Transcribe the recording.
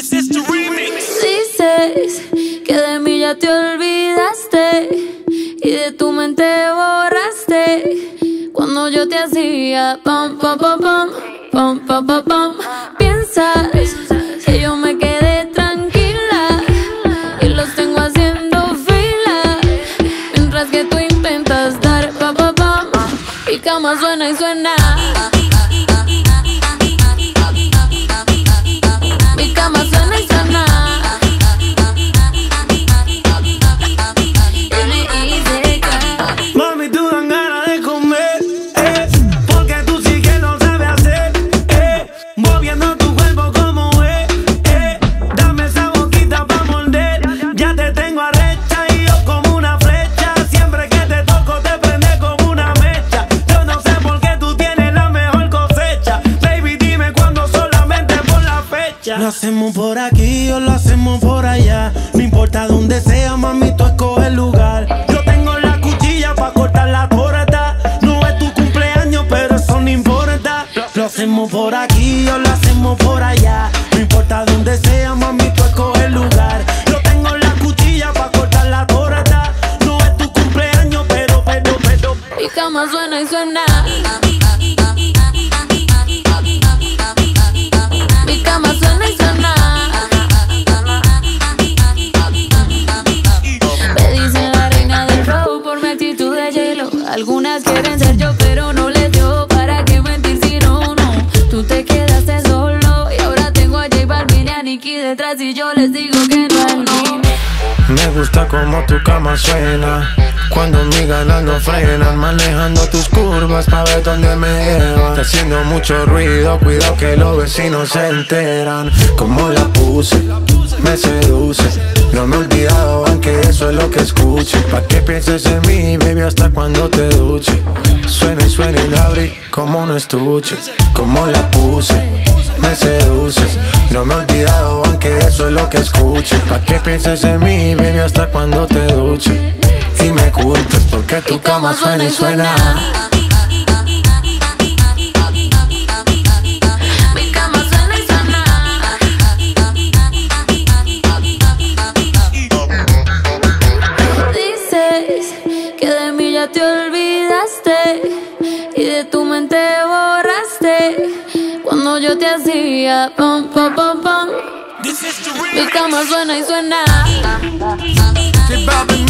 This is the remix. Dices que de mí ya te olvidaste y de tu mente borraste cuando yo te hacía pam pam pam pam pam pam pam. pam. Piensas que yo me quedé tranquila y los tengo haciendo fila mientras que tú intentas dar pam pam pam y cama suena y suena. Lo hacemos por aquí o lo hacemos por allá, no importa dónde sea, mami, tú escoge el lugar. Yo tengo la cuchilla pa' cortar la torta. No es tu cumpleaños, pero eso no importa. Lo hacemos por aquí o lo hacemos por allá. No importa dónde sea, mami, tú escoge el lugar. Yo tengo la cuchilla pa' cortar la torta. No es tu cumpleaños, pero, pero, pero. mi cama suena y suena Algunas quieren ser yo, pero no les dio. ¿Para qué mentir si no, no? Tú te quedaste solo y ahora tengo a J Balvin y a detrás y yo les digo que no no. Me gusta como tu cama suena Cuando mis ganas no frenan Manejando tus curvas pa' ver dónde me llevan Está haciendo mucho ruido, cuidado que los vecinos se enteran Como la puse, me seduce No me lo que escuche. Pa' que pienses en mí, baby, hasta cuando te duche Suena y suena y la abrí como un estuche Como la puse me seduces No me he olvidado aunque eso es lo que escuche. Pa' que pienses en mí, baby, hasta cuando te duche Y me culpes porque tu cama suena y suena mente borraste cuando yo te hacía pam pam pam pam. Mi cama suena y suena. Man.